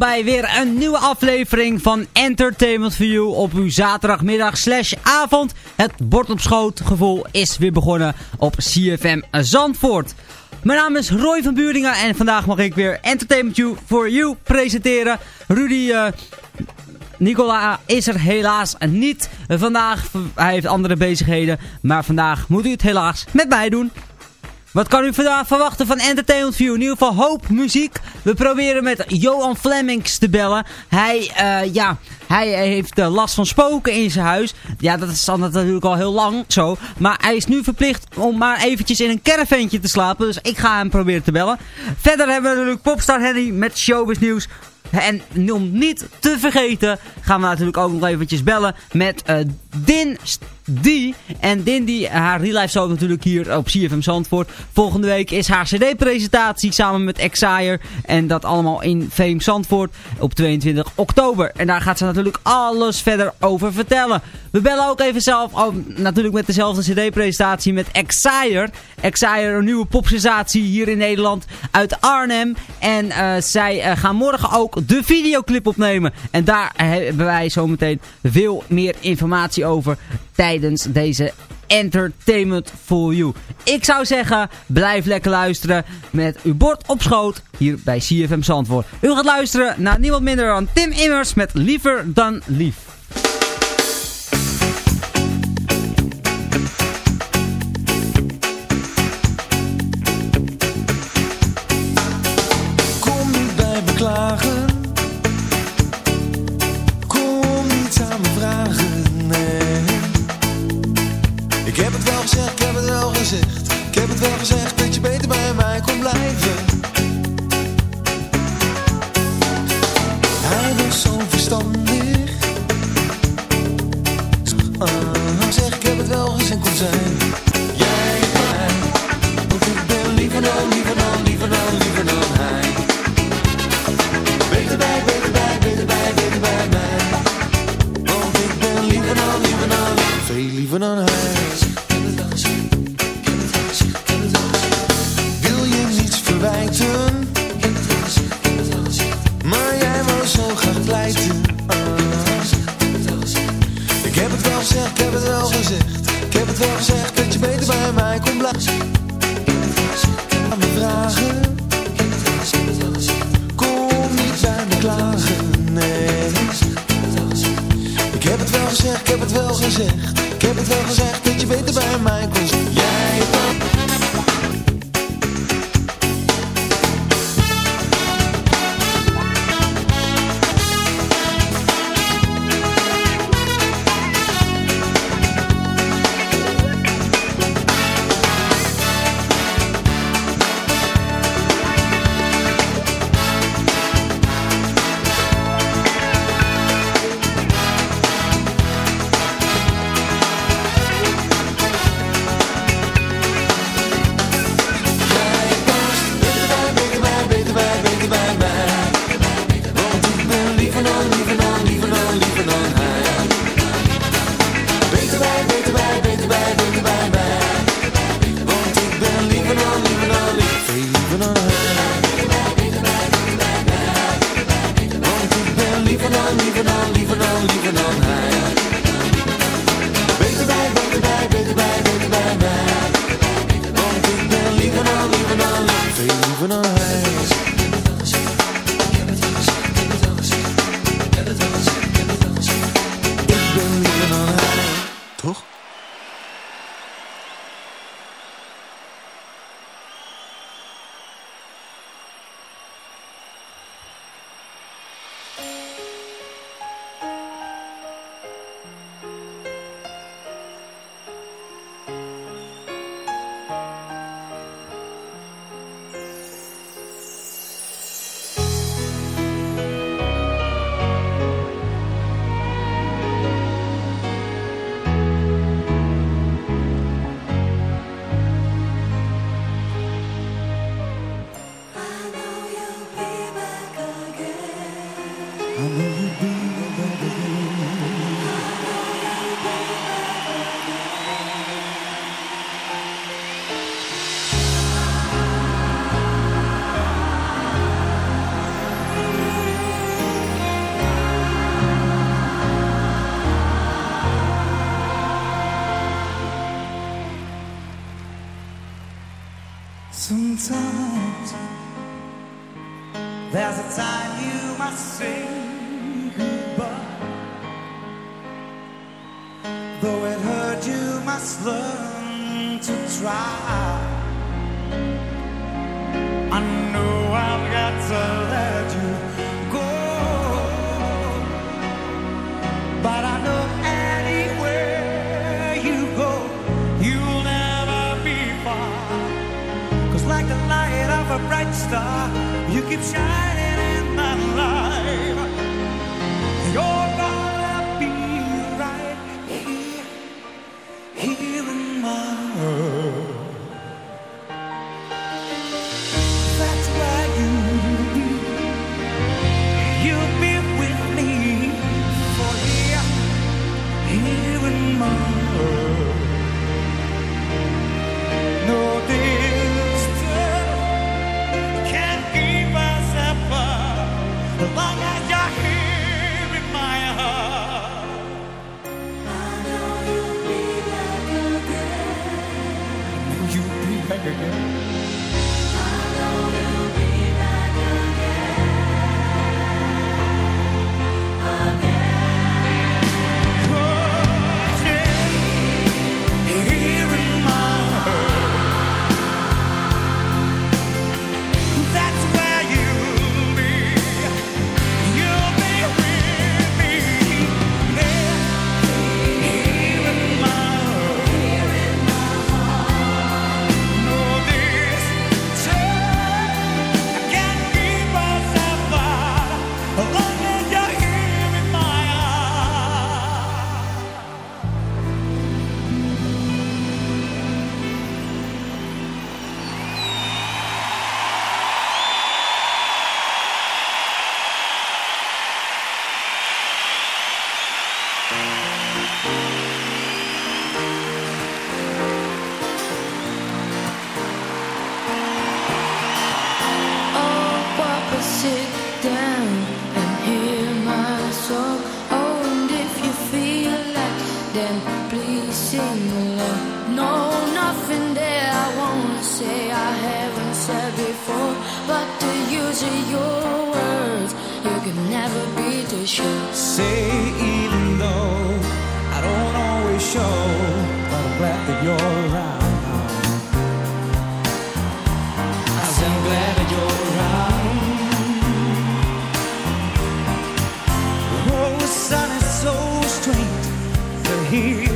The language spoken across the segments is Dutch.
Bij weer een nieuwe aflevering van Entertainment for You op uw zaterdagmiddag slash avond. Het bord op schoot gevoel is weer begonnen op CFM Zandvoort. Mijn naam is Roy van Buringen en vandaag mag ik weer Entertainment for You presenteren. Rudy... eh, Nicola is er helaas niet vandaag. Hij heeft andere bezigheden. Maar vandaag moet u het helaas met mij doen. Wat kan u vandaag verwachten van Entertainment View? In ieder geval hoop muziek. We proberen met Johan Flemings te bellen. Hij, eh, ja, hij heeft eh, last van spoken in zijn huis. Ja, dat is natuurlijk al heel lang zo. Maar hij is nu verplicht om maar eventjes in een caravantje te slapen. Dus ik ga hem proberen te bellen. Verder hebben we natuurlijk Popstar Henry met showbiz nieuws. En om niet te vergeten gaan we natuurlijk ook nog eventjes bellen met eh, Din die. En Din die, haar real life show natuurlijk hier op CFM Zandvoort. Volgende week is haar cd-presentatie samen met Exire. En dat allemaal in Fame Zandvoort op 22 oktober. En daar gaat ze natuurlijk alles verder over vertellen. We bellen ook even zelf, natuurlijk met dezelfde cd-presentatie met Exire. Exire, een nieuwe popsensatie hier in Nederland uit Arnhem. En eh, zij eh, gaan morgen ook de videoclip opnemen. En daar hebben wij zometeen veel meer informatie over tijdens deze Entertainment for You. Ik zou zeggen, blijf lekker luisteren met uw bord op schoot hier bij CFM Zandvoort. U gaat luisteren naar niemand minder dan Tim Immers met Liever dan Lief. Ik heb het wel gezegd dat je beter bij mij kon blijven. Hij was zo verstandig. Ah, zeg, ik heb het wel gezegd, kon zijn. Jij mij. Want ik ben liever dan, No, nothing there I wanna say I haven't said before. But the use of your words, you can never be too sure. Say even though I don't always show, but I'm glad that you're around. I say I'm glad that you're around. Oh, the sun is so strange to hear.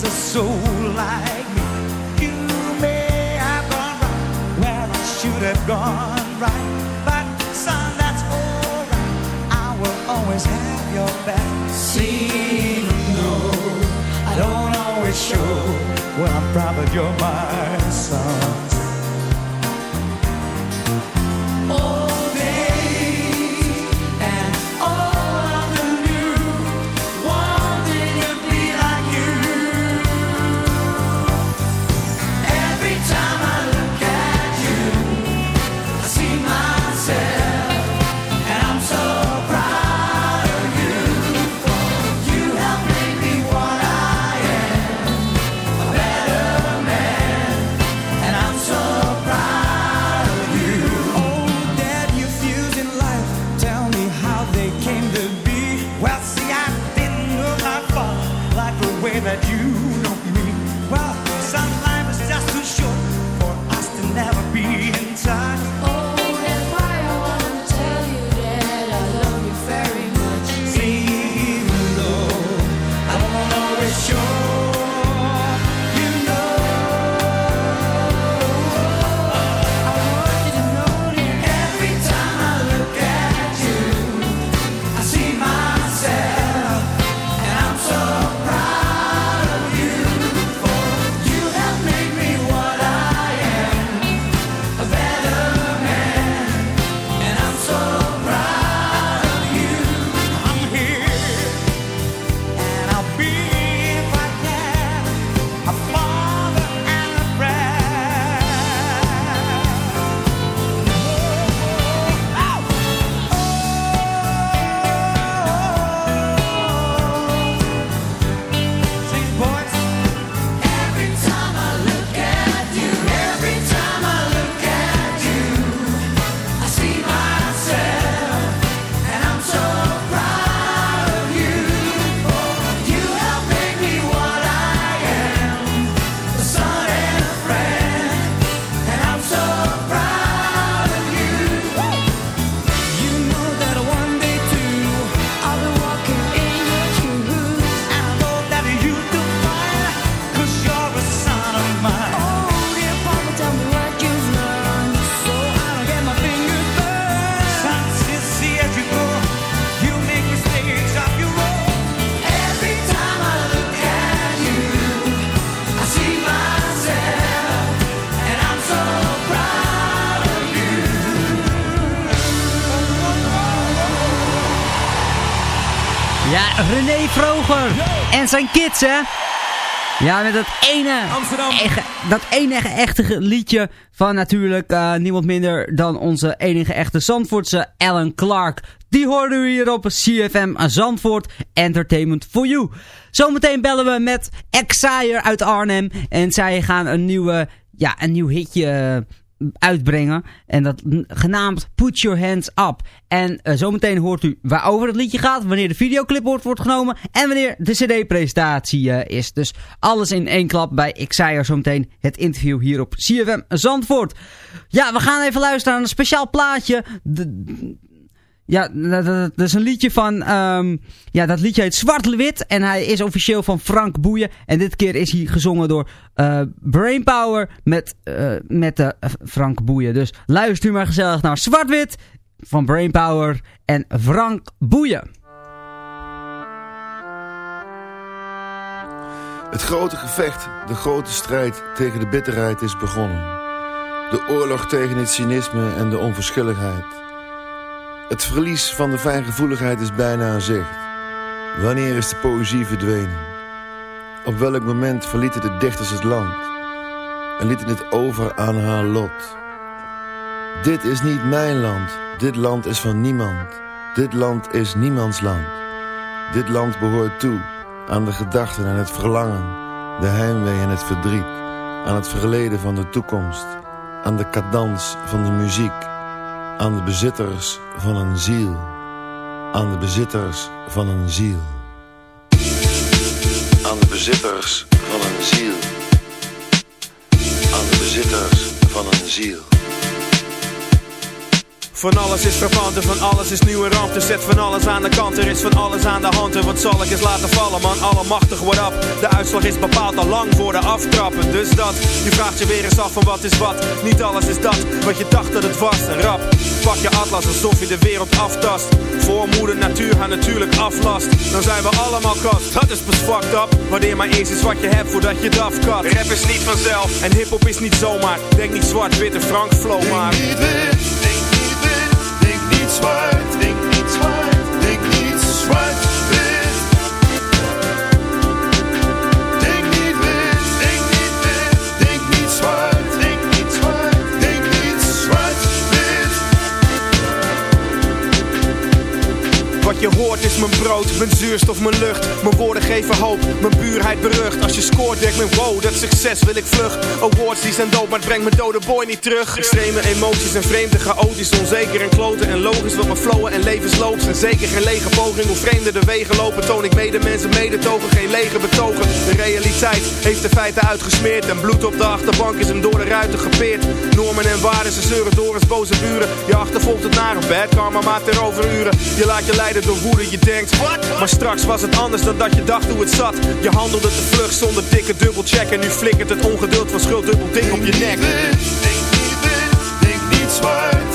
is a soul like me. You may have gone wrong where I should have gone right, but son, that's alright. I will always have your back. See, no, I don't always show. Well, I'm proud of you're my son. En zijn kids, hè? Ja, met dat ene, dat enige echte liedje van natuurlijk eh, niemand minder dan onze enige echte Zandvoortse Alan Clark. Die hoorden we hier op CFM Zandvoort Entertainment for You. Zometeen bellen we met Exire uit Arnhem en zij gaan een, nieuwe, ja, een nieuw hitje eh, uitbrengen. En dat genaamd Put Your Hands Up. En eh, zometeen hoort u waarover het liedje gaat, wanneer de videoclip wordt, wordt genomen en wanneer de cd-presentatie eh, is. Dus alles in één klap bij Xire zometeen het interview hier op CFM Zandvoort. Ja, we gaan even luisteren naar een speciaal plaatje. De- ja, dat, is een liedje van... ehm, ja, dat liedje heet Zwart-Wit. En hij is officieel van Frank Boeien. En dit keer is hij gezongen door eh, Brainpower met, eh, met eh, Frank Boeien. Dus luister maar gezellig naar Zwart-Wit van Brainpower en Frank Boeien. Het grote gevecht, de grote strijd tegen de bitterheid is begonnen. De oorlog tegen het cynisme en de onverschilligheid. Het verlies van de fijngevoeligheid is bijna aan zicht. Wanneer is de poëzie verdwenen? Op welk moment verlieten de dichters het land en lieten het over aan haar lot? Dit is niet mijn land, dit land is van niemand. Dit land is niemands land. Dit land behoort toe aan de gedachten en het verlangen, de heimwee en het verdriet, aan het verleden van de toekomst, aan de cadans van de muziek, aan de bezitters van een ziel, aan de bezitters van een ziel. Aan de bezitters van een ziel, aan de bezitters van een ziel. Van alles is verpand van alles is nieuwe ramp. Dus zet van alles aan de kant, er is van alles aan de hand. En wat zal ik eens laten vallen, man? Allemachtig wordt op. De uitslag is bepaald al lang voor de aftrappen. Dus dat, je vraagt je weer eens af van wat is wat. Niet alles is dat, wat je dacht dat het was. Een rap, pak je atlas alsof je de wereld aftast. Voor moeder natuur haar natuurlijk aflast. Dan zijn we allemaal kast, dat is pas fucked up. Wanneer maar eens is wat je hebt voordat je het afkat. Rap is niet vanzelf en hiphop is niet zomaar. Denk niet zwart, wit en Frank Flow maar. Denk niet zwart, denk niet zwart, je hoort is mijn brood, mijn zuurstof, mijn lucht. Mijn woorden geven hoop, mijn puurheid berucht. Als je scoort, denk ik wow, dat succes wil ik vlug. Awards die zijn dood, maar het brengt mijn dode boy niet terug. Extreme emoties en vreemde, chaotisch, onzeker en kloten. En logisch wat mijn flowen en levensloop zijn. Zeker geen lege poging, hoe vreemder de wegen lopen. Toon ik mede mensen medetogen, geen lege betogen. De realiteit heeft de feiten uitgesmeerd. En bloed op de achterbank is hem door de ruiten gepeerd. Normen en waarden, ze zeuren door als boze buren. Je achtervolgt het naar een bad karma maakt er overuren. Je laat je leiden door woede, je denkt. Maar straks was het anders dan dat je dacht hoe het zat. Je handelde te vlug zonder dikke dubbelcheck En nu flikkert het ongeduld van schuld dubbel dik op je nek. Denk niet wit, denk niet zwart,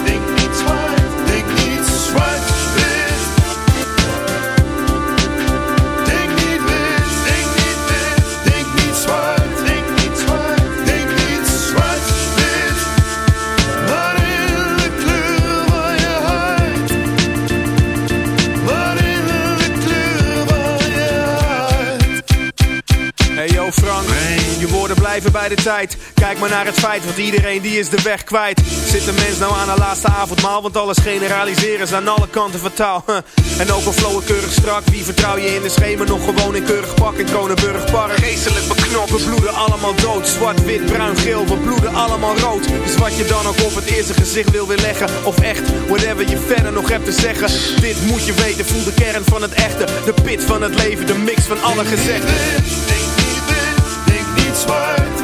blijven bij de tijd. Kijk maar naar het feit, want iedereen die is de weg kwijt. Zit de mens nou aan haar laatste avondmaal? Want alles generaliseren is aan alle kanten fataal. En ook al flowen keurig strak Wie vertrouw je in de schemer? Nog gewoon in keurig pak In Kronenburg Park. Geestelijk beknopt, we bloeden allemaal dood. Zwart, wit, bruin, geel, we bloeden allemaal rood. Dus wat je dan ook op het eerste gezicht wil weerleggen Of echt, whatever je verder nog hebt te zeggen. Dit moet je weten, voel de kern van het echte. De pit van het leven, de mix van alle gezegden denk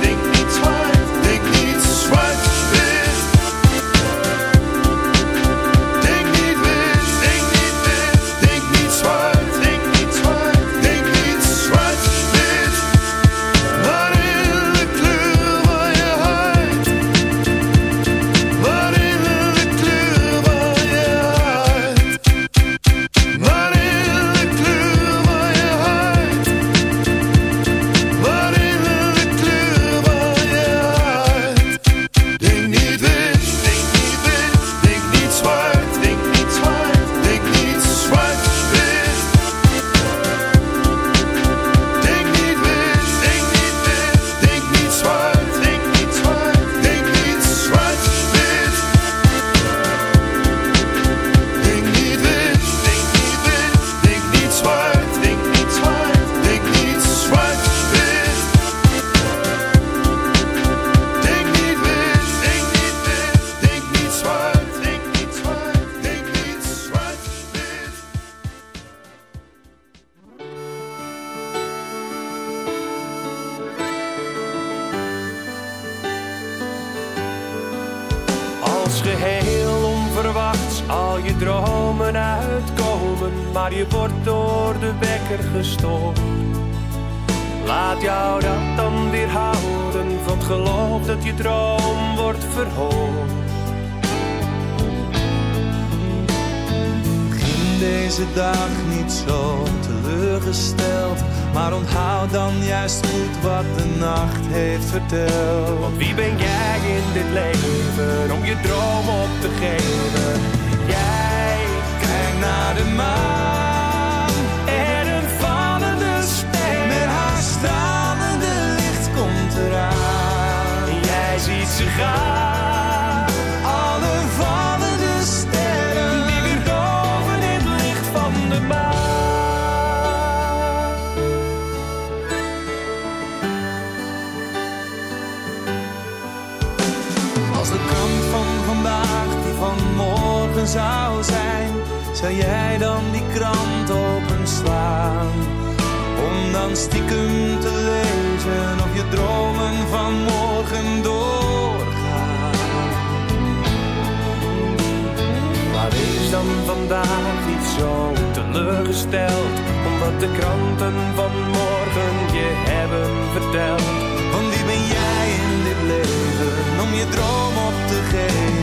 al je dromen uitkomen, maar je wordt door de wekker gestoord. Laat jou dat dan weer houden van het geloof dat je droom wordt verhoord. Begin deze dag niet zo teleurgesteld, maar onthoud dan juist goed wat de nacht heeft verteld. Want wie ben jij in dit leven om je droom op te geven? Jij Kijk naar de maan en een vallende ster. met haar stralende licht komt eraan. En jij ziet ze gaan. Zou zijn, zou jij dan die krant openslaan? Om dan stiekem te lezen of je dromen van morgen doorgaan. Maar wees dan vandaag niet zo teleurgesteld. Omdat de kranten van morgen je hebben verteld. Want wie ben jij in dit leven om je droom op te geven?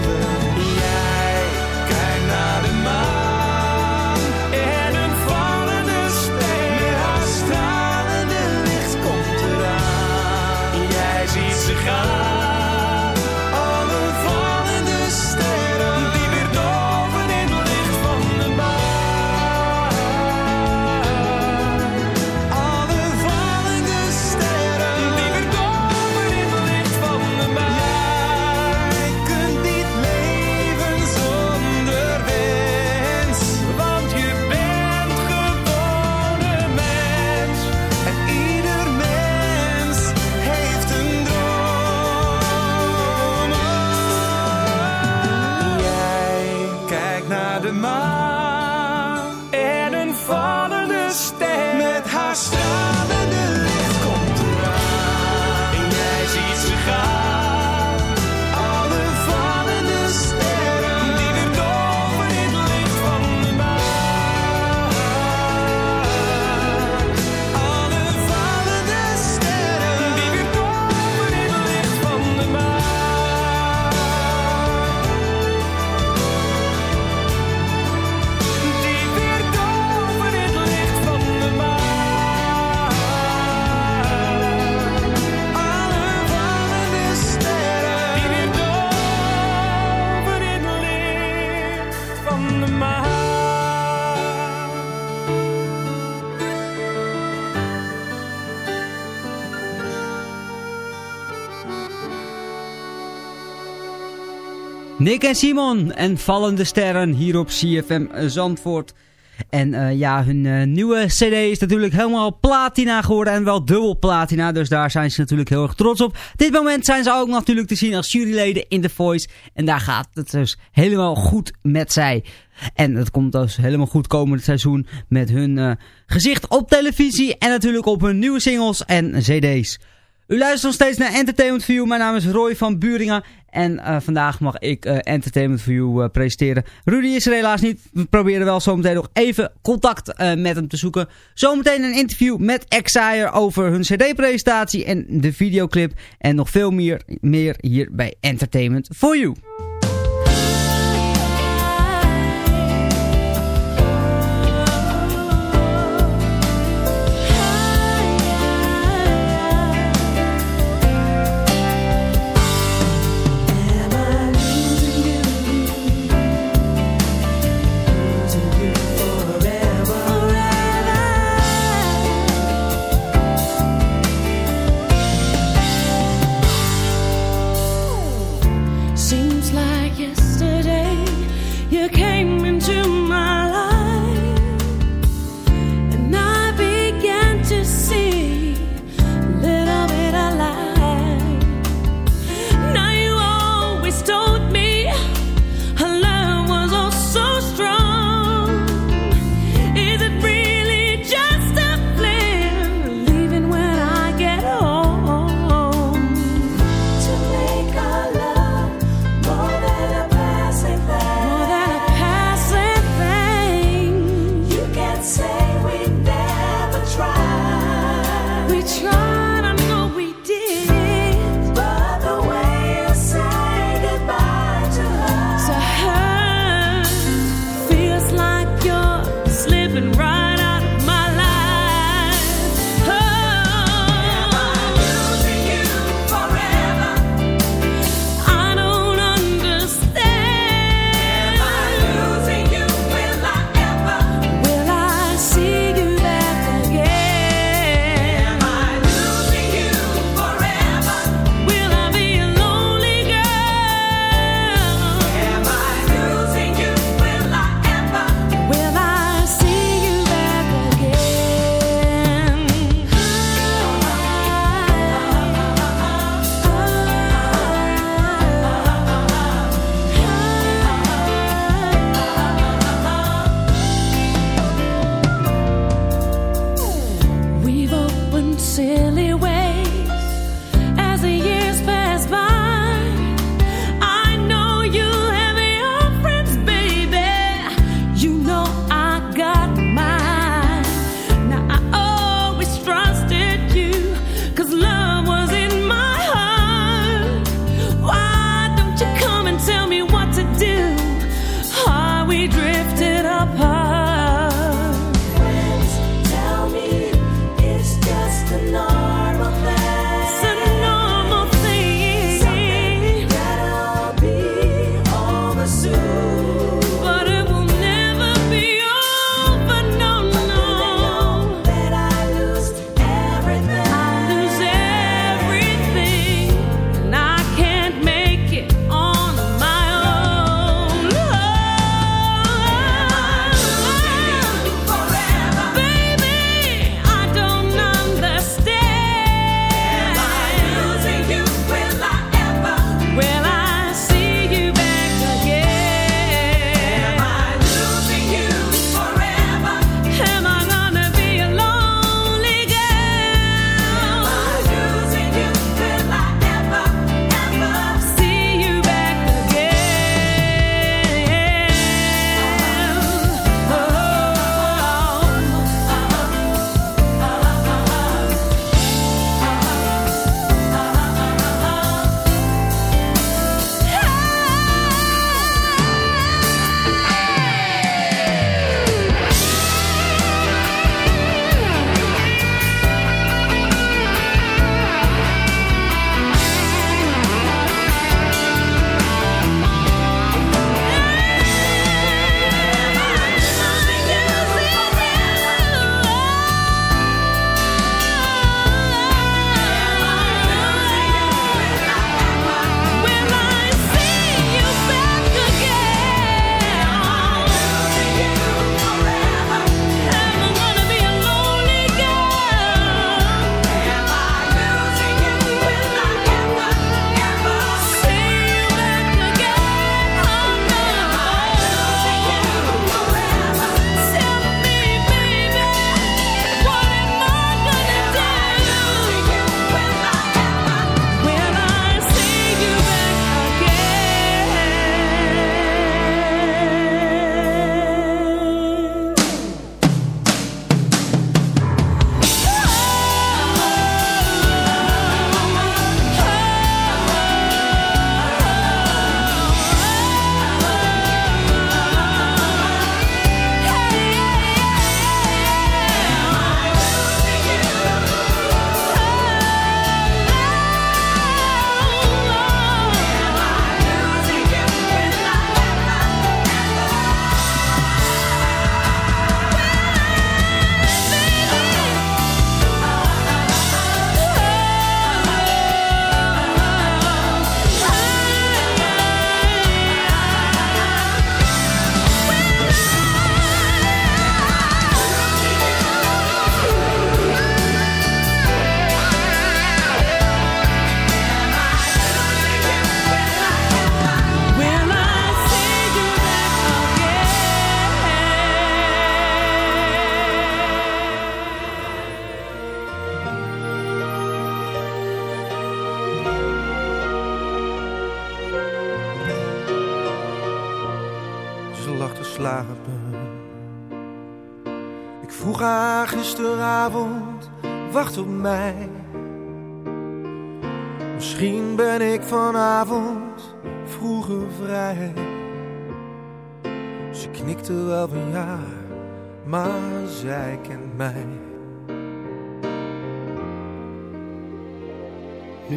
Ze gaan. Nick en Simon en Vallende Sterren hier op CFM Zandvoort. En eh, ja, hun eh, nieuwe cd is natuurlijk helemaal platina geworden en wel dubbel platina. Dus daar zijn ze natuurlijk heel erg trots op. Dit moment zijn ze ook natuurlijk te zien als juryleden in The Voice. En daar gaat het dus helemaal goed met zij. En het komt dus helemaal goed komend seizoen met hun eh, gezicht op televisie. En natuurlijk op hun nieuwe singles en cd's. U luistert nog steeds naar Entertainment You. Mijn naam is Roy van Buringen. En eh, vandaag mag ik eh, Entertainment for You eh, presenteren. Rudy is er helaas niet. We proberen wel zometeen nog even contact met hem te zoeken. Zometeen een interview met Exire over hun cd-presentatie en de videoclip. En nog veel meer, meer hier bij Entertainment for You.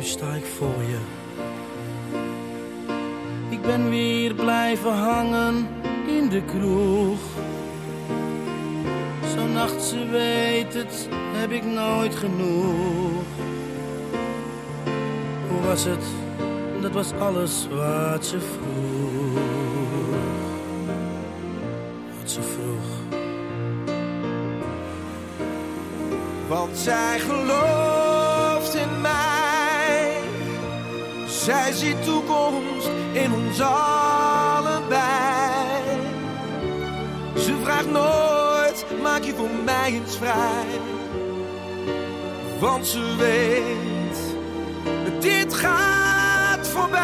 Sta ik voor je. Ik ben weer blijven hangen in de kroeg. Zo'n nacht, ze weet het, heb ik nooit genoeg. Hoe was het? Dat was alles wat ze vroeg. Wat ze vroeg. Want zij gelooft Zij ziet toekomst in ons allebei. Ze vraagt nooit, maak je voor mij eens vrij. Want ze weet, dit gaat voorbij.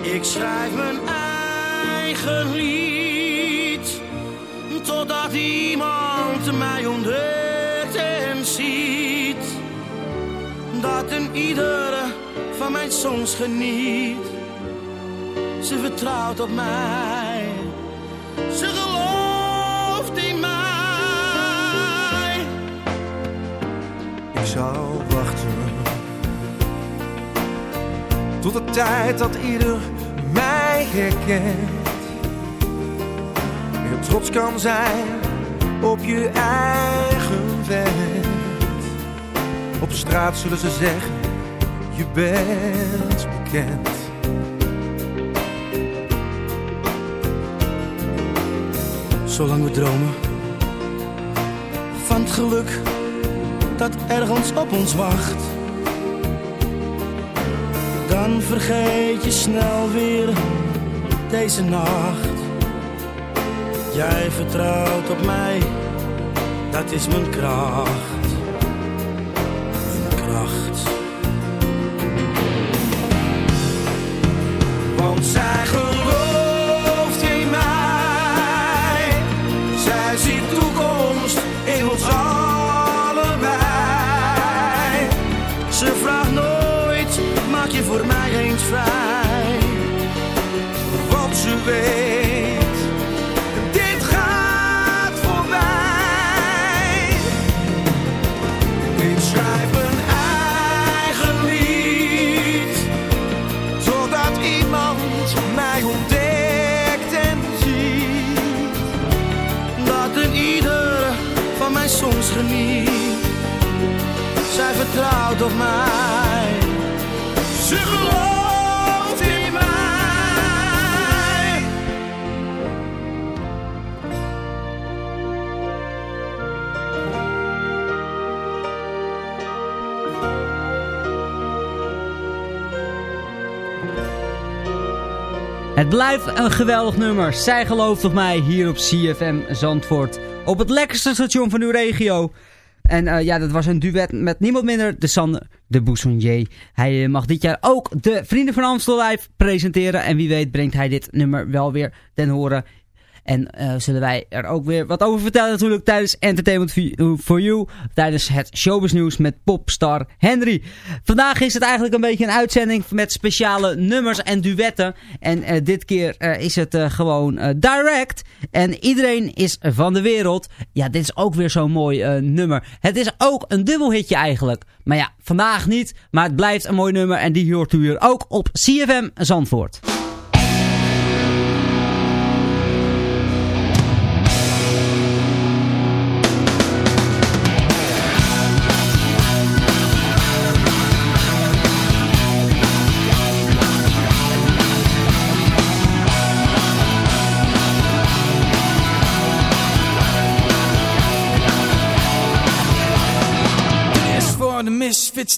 Ik schrijf mijn eigen lied. Totdat iemand mij ontdekt en ziet. Dat een iedere van mijn songs geniet. Ze vertrouwt op mij. Ze gelooft in mij. Ik zal wachten. Tot de tijd dat ieder mij herkent. Je trots kan zijn op je eigen vent. Op straat zullen ze zeggen, je bent bekend. Zolang we dromen van het geluk dat ergens op ons wacht, dan vergeet je snel weer deze nacht. Jij vertrouwt op mij, dat is mijn kracht. Voor mij eens vrij. Want ze weet, vertrouwt op mij. In mij. Het blijft een geweldig nummer. Zij gelooft op mij hier op CFM Zandvoort. Op het lekkerste station van uw regio. En eh, ja, dat was een duet met niemand minder de Sander de Boussonnier. Hij eh, mag dit jaar ook de Vrienden van Amstel Live presenteren. En wie weet brengt hij dit nummer wel weer ten horen. En eh, zullen wij er ook weer wat over vertellen natuurlijk tijdens Entertainment for You. Tijdens het showbiznieuws met popstar Henry. Vandaag is het eigenlijk een beetje een uitzending met speciale nummers en duetten. En eh, dit keer eh, is het gewoon direct. En iedereen is van de wereld. Ja, dit is ook weer zo'n mooi nummer. Het is ook een dubbelhitje eigenlijk. Maar ja, vandaag niet. Maar het blijft een mooi nummer. En die hoort u hier ook op CFM Zandvoort.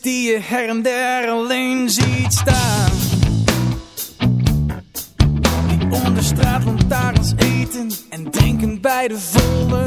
Die je her en der alleen ziet staan. Die onder straatlantaarns eten en drinken bij de volle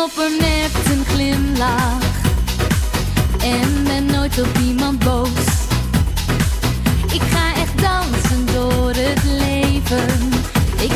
mopper met een glimlach. En ben nooit op iemand boos. Ik ga echt dansen door het leven. Ik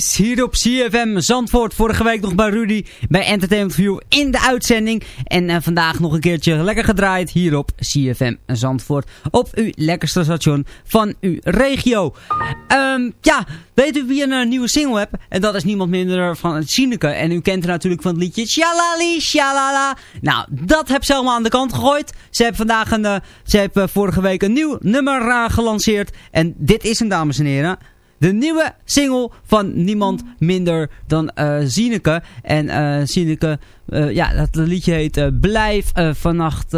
Hier op CFM Zandvoort. Vorige week nog bij Rudy bij Entertainment View in de uitzending. En uh, vandaag nog een keertje lekker gedraaid hier op CFM Zandvoort. Op uw lekkerste station van uw regio. Um, ja, weet u wie een uh, nieuwe single heeft? En dat is niemand minder van Sineke. En u kent haar natuurlijk van het liedje Shalali Shalala. Nou, dat heb ze allemaal aan de kant gegooid. Ze heeft vandaag een, uh, ze heeft vorige week een nieuw nummer gelanceerd. En dit is hem, dames en heren. De nieuwe single van niemand minder dan uh. En uh, Zieneke, uh, ja, dat liedje heet Blijf vannacht,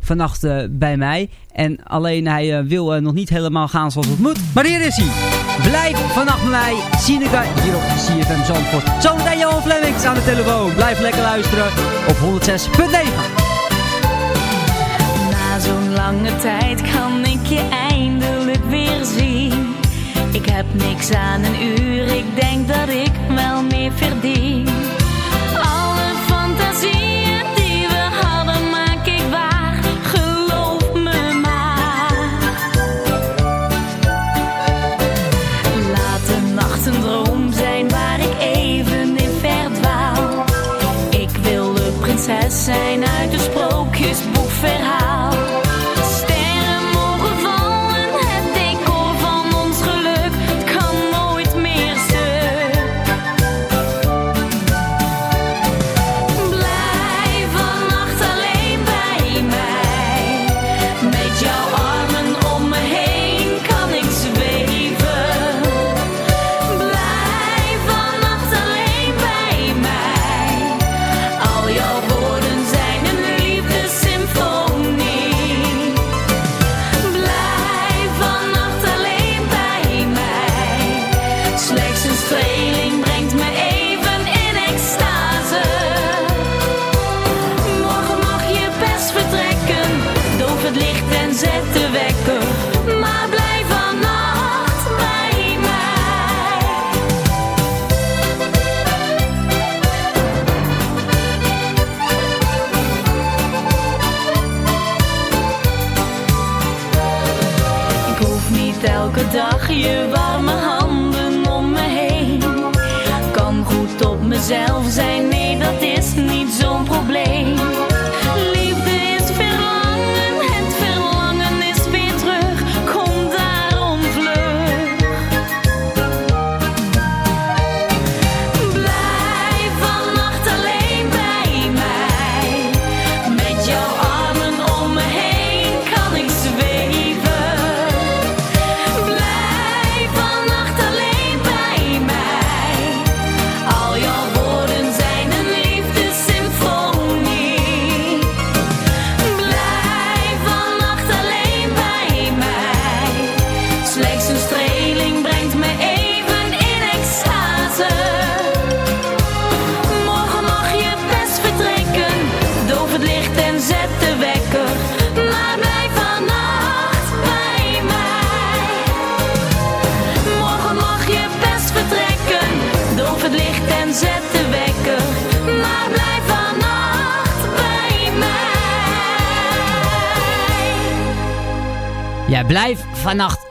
vannacht bij mij. En alleen hij wil nog niet helemaal gaan zoals het moet. Maar hier is hij. Blijf vannacht bij mij. Zieneke hier op CFM Zandvoort. Zometeen Johan Flemmings aan de telefoon. Blijf lekker luisteren op 106.9. Na zo'n lange tijd kan ik je. Ik heb niks aan een uur, ik denk dat ik wel meer verdien. Alle fantasieën die we hadden maak ik waar, geloof me maar. Laat de nacht een droom zijn waar ik even in verdwaal. Ik wil de prinses zijn uit een sprookjesboekverhaal.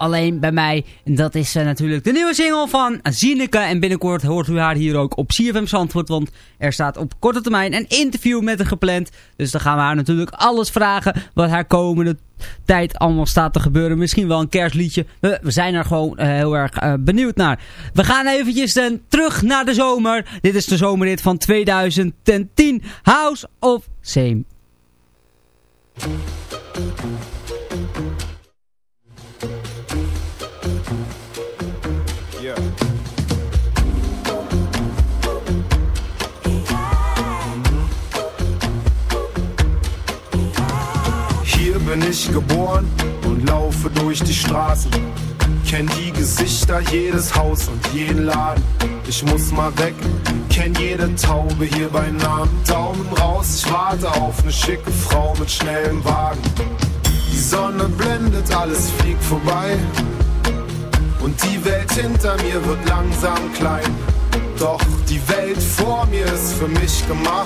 Alleen bij mij. Dat is uh, natuurlijk de nieuwe single van Zieneke. En binnenkort hoort u haar hier ook op CFM Zandvoort. Want er staat op korte termijn een interview met haar gepland. Dus dan gaan we haar natuurlijk alles vragen wat haar komende tijd allemaal staat te gebeuren. Misschien wel een kerstliedje. We, zijn er gewoon uh, heel erg uh, benieuwd naar. We gaan eventjes terug naar de zomer. Dit is de zomerrit van 2010. House of Same. Bin ich geboren und laufe durch die Straßen. Kenn die Gesichter, jedes Haus und jeden Laden. Ich muss mal weg, kenn jede Taube hier bei Namen. Daumen raus, ich warte auf eine schicke Frau mit schnellem Wagen. Die Sonne blendet, alles fliegt vorbei. Und die Welt hinter mir wird langsam klein. Doch die Welt vor mir ist für mich gemacht.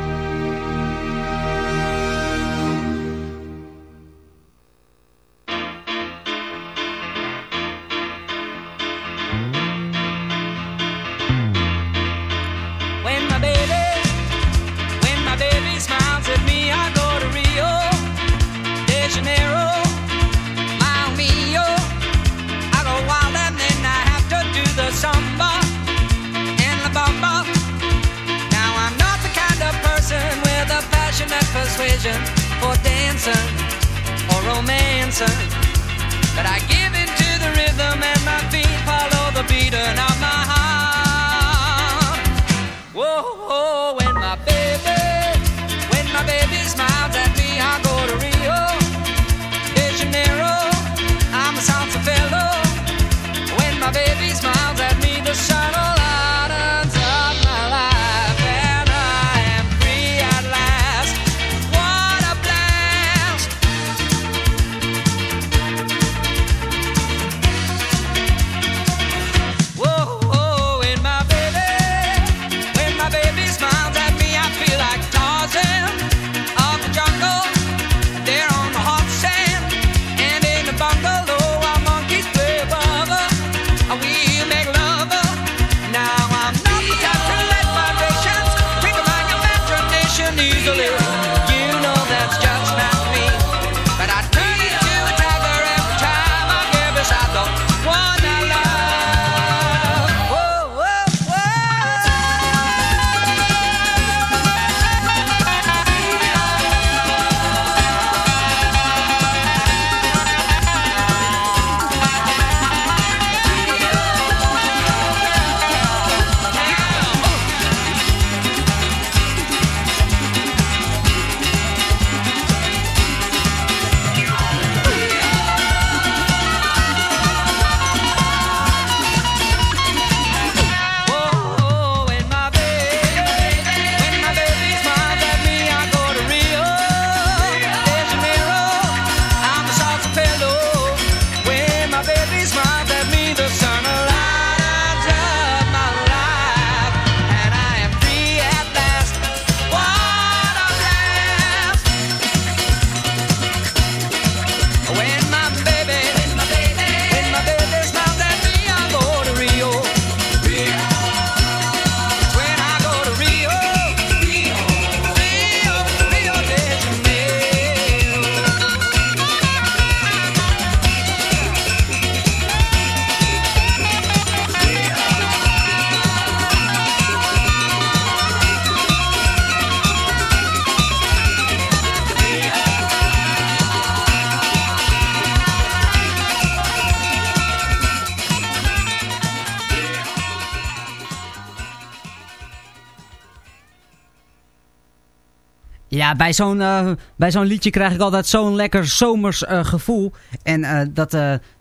Ja, bij zo'n eh, bij zo'n liedje krijg ik altijd zo'n lekker zomers eh, gevoel. En eh, dat,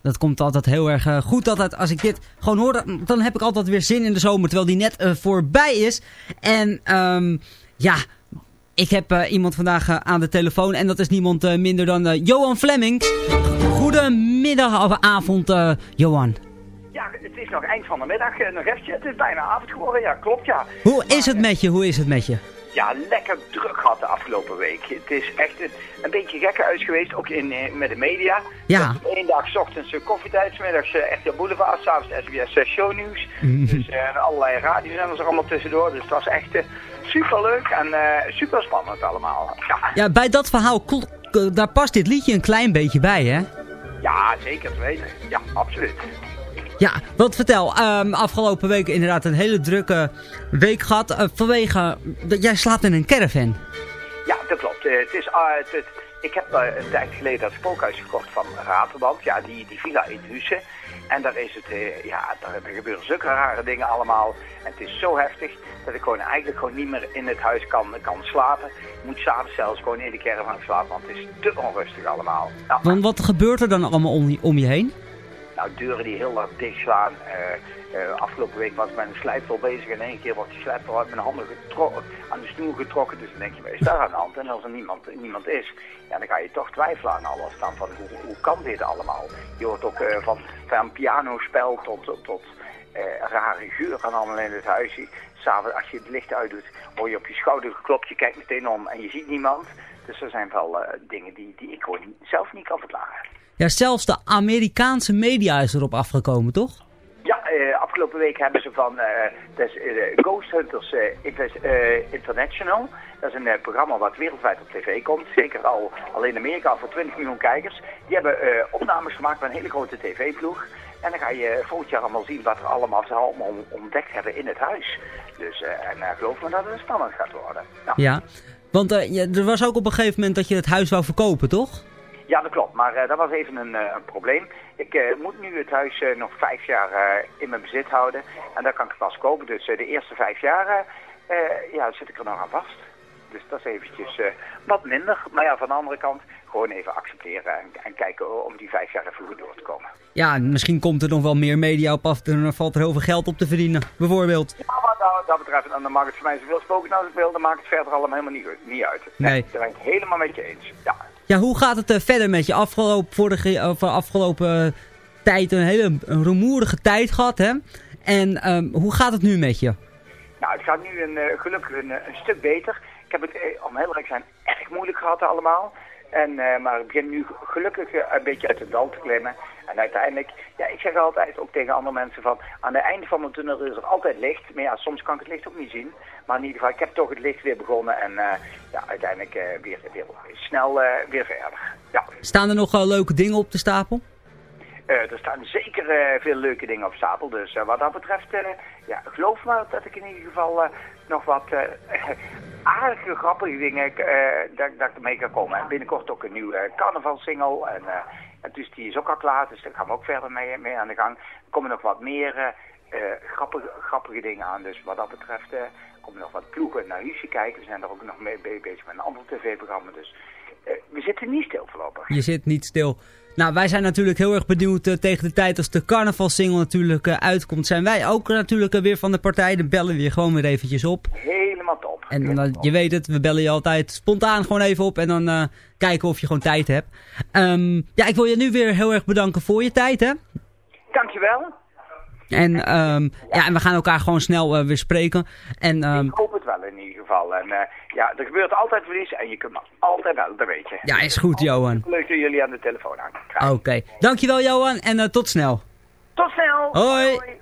dat komt altijd heel erg goed. Altijd, als ik dit gewoon hoor, dan- heb ik altijd weer zin in de zomer. Terwijl die net voorbij is. En ehm, ja, ik heb iemand vandaag aan de telefoon. En dat is niemand minder dan Johan Flemings. Goedemiddag of avond, Johan. Ja, het is nog eind van de middag, nog eventjes. Het is bijna avond geworden, ja, klopt ja. Hoe is het met je? Hoe is het met je? Ja, lekker druk gehad de afgelopen week. Het is echt een, een beetje gekke uit geweest, ook in, eh, met de media. Ja. Eén dag 's ochtends uh, koffietijd, 's middags uh, RTL Boulevard, s'avonds SBS uh, Shownieuws. Dus eh, allerlei radiozenders er allemaal tussendoor. Dus het was echt super leuk en eh, super spannend allemaal. Ja. Ja, bij dat verhaal, daar past dit liedje een klein beetje bij, hè? ja, zeker te weten. Ja, absoluut. Ja, wat vertel. ehm, afgelopen week inderdaad een hele drukke week gehad. eh, vanwege, dat jij slaapt in een caravan. Ja, dat klopt. Eh, het is, ah, het, ik heb eh, een tijd geleden dat spookhuis gekocht van Raterband. Ja, die, die villa in Husse. En daar is het, ja, daar, daar gebeuren zulke rare dingen allemaal. En het is zo heftig dat ik gewoon eigenlijk gewoon niet meer in het huis kan, kan slapen. Ik moet s'avonds zelfs gewoon in de caravan slapen, want het is te onrustig allemaal. Nou, Want wat gebeurt er dan allemaal om, om je heen? Nou, deuren die heel hard dicht slaan. Eh, eh, afgelopen week was ik met een slijptol bezig en in één keer wordt die slijptol uit mijn handen getrokken, aan de snoer getrokken. Dus dan denk je, wat is daar aan de hand? En als er niemand, niemand is, ja, dan ga je toch twijfelen aan alles. Dan van, hoe, kan dit allemaal? Je hoort ook eh, van, van pianospel tot, tot, rare geur aan allemaal in het huis. S'avonds, als je het licht uitdoet, word je op je schouder geklopt, je kijkt meteen om en je ziet niemand. Dus er zijn wel dingen die, die ik gewoon zelf niet kan verklaren. Ja, zelfs de Amerikaanse media is erop afgekomen, toch? Ja, eh, afgelopen week hebben ze van eh, is, eh, Ghost Hunters International. Dat is een programma wat wereldwijd op tv komt. Zeker al, al in Amerika voor 20 miljoen kijkers. Die hebben opnames gemaakt met een hele grote tv-ploeg. En dan ga je volgend jaar allemaal zien wat er allemaal ze allemaal on- ontdekt hebben in het huis. Dus en, geloof me dat het spannend gaat worden. Ja. Ja. Want ja, er was ook op een gegeven moment dat je het huis wou verkopen, toch? Ja, dat klopt. Maar eh, dat was even een, eh, een probleem. Ik eh, moet nu het huis nog vijf jaar in mijn bezit houden. En dan kan ik het pas kopen. Dus de eerste vijf jaar ja, zit ik er nog aan vast. Dus dat is eventjes wat minder. Maar ja, van de andere kant gewoon even accepteren en, en kijken om die vijf jaar even goed door te komen. Ja, misschien komt er nog wel meer media op af. Dan valt er heel veel geld op te verdienen, bijvoorbeeld. Ja, wat dat, dat betreft, en dan mag het voor mij zoveel spoken als ik wil. Dan maakt het verder allemaal helemaal niet, niet uit. Nee. Daar ben ik helemaal met je eens. Ja. Ja, hoe gaat het eh, verder met je? Afgelopen, vorige, eh, afgelopen eh, tijd een hele rumoerige tijd gehad, hè? En ehm, hoe gaat het nu met je? Nou, het gaat nu een, gelukkig een, een stuk beter. Ik heb het, om heel eerlijk te zijn, erg moeilijk gehad allemaal. En, eh, maar ik begin nu gelukkig eh, een beetje uit het dal te klimmen. En uiteindelijk, ja, ik zeg altijd ook tegen andere mensen van... aan het einde van de tunnel is er altijd licht. Maar ja, soms kan ik het licht ook niet zien. Maar in ieder geval, ik heb toch het licht weer begonnen. En eh, ja, uiteindelijk weer, weer snel weer verder. Ja. Staan er nog leuke dingen op de stapel? Er staan zeker veel leuke dingen op stapel. Dus wat dat betreft, ja, geloof me dat ik in ieder geval nog wat eh, aardige, grappige dingen eh, dat, dat ik ermee kan komen. En binnenkort ook een nieuwe carnavalsingle. En, eh, en dus die is ook al klaar, dus daar gaan we ook verder mee, mee aan de gang. Er komen nog wat meer grappige, grappige dingen aan. Dus wat dat betreft komen nog wat ploegen naar Huisje kijken. We zijn er ook nog mee be- bezig met een ander tv-programma. Dus we zitten niet stil voorlopig. Je zit niet stil. Nou, wij zijn natuurlijk heel erg benieuwd eh, tegen de tijd als de carnavalsingle natuurlijk eh, uitkomt. Zijn wij ook natuurlijk eh, weer van de partij. Dan bellen we je gewoon weer eventjes op. Helemaal top. En dan, je weet het, we bellen je altijd spontaan gewoon even op. En dan kijken of je gewoon tijd hebt. Ehm, ja, ik wil je nu weer heel erg bedanken voor je tijd, hè. Dankjewel. En, ehm, ja, en we gaan elkaar gewoon snel weer spreken. En, Ik hoop wel in ieder geval. En eh, ja, er gebeurt altijd verlies en je kunt me altijd bellen, dat weet je. ja, is goed, Johan. Leuk dat jullie aan de telefoon aan. Oké. Dankjewel, Johan. En eh, tot snel. Tot snel. Hoi.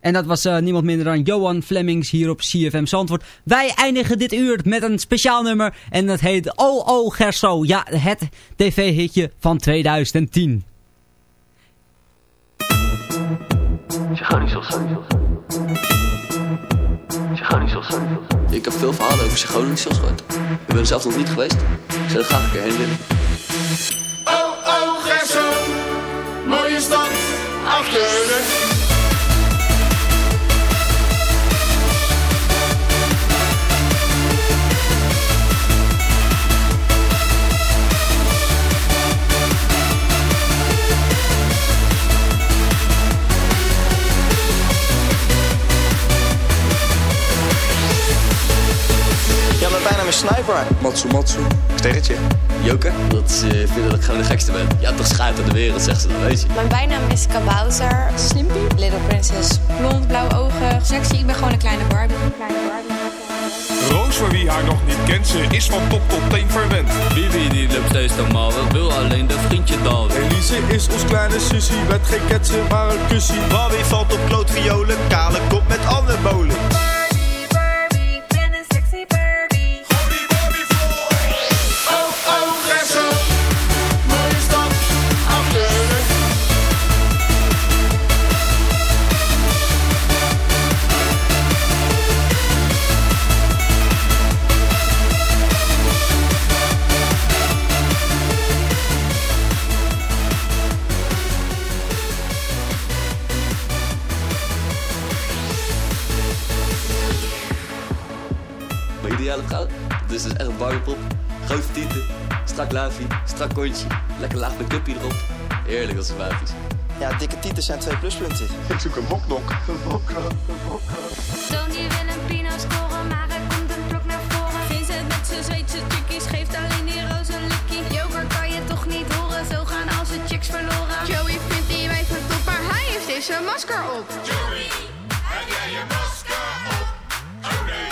En dat was eh, niemand minder dan Johan Flemings hier op CFM Zandvoort. Wij eindigen dit uur met een speciaal nummer. En dat heet Oh Gerso. Ja, het tv-hitje van 2010. Chagonisos. Ik heb veel verhalen over Chagonisos gehoord. Ik ben er zelf nog niet geweest. Ik zou er graag een keer heen willen. Oh, oh, Gerso, mooie stad, afkeuren. sniper. Matsu Matsu. Sterretje. Joker. Dat ze vinden dat ik gewoon de gekste ben. Ja, toch schuift aan de wereld, zegt ze dan, weet je. Mijn bijnaam is Kabouter. Slimpy. Little Princess. Blond, blauwe ogen. Sexy, ik ben gewoon een kleine Barbie. Kleine Barbie. Roos, voor wie haar nog niet kent, ze is van top tot teen verwend. Bibi die loopt steeds normaal, we wil alleen dat vriendje dan. Elise is ons kleine sussie, met geen ketsen maar een kussie. Bobby valt op klootviolen, kale kop met molen. Oh, strak kontje, lekker laag make-upje erop. Heerlijk, dat is sympathisch. Ja, dikke tieten zijn twee pluspunten. Ik zoek een boknok. Een boknok. Tony wil een pino scoren, maar er komt een blok naar voren. Vincent met zijn Zweedse chickies geeft alleen die roze likkie. Joker kan je toch niet horen, zo gaan als de chicks verloren. Joey vindt die wij van top, maar hij heeft deze masker op. Joey, heb jij je masker op? Oh nee,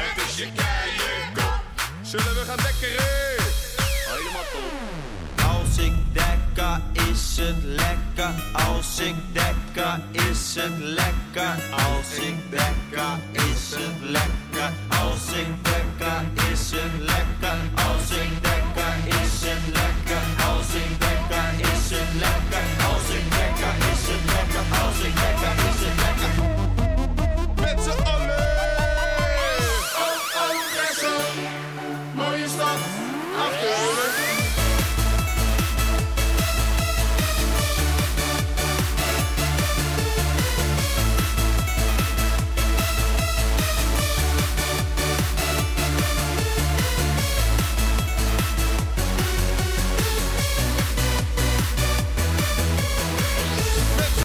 het is je kop. Zullen we gaan dekkeren? Als ik dekka is het lekker. Als ik dekka is het lekker. Als ik dekka is het lekker. Als ik dekka is het lekker. Als ik dekka is het lekker. Als ik dekka is het lekker.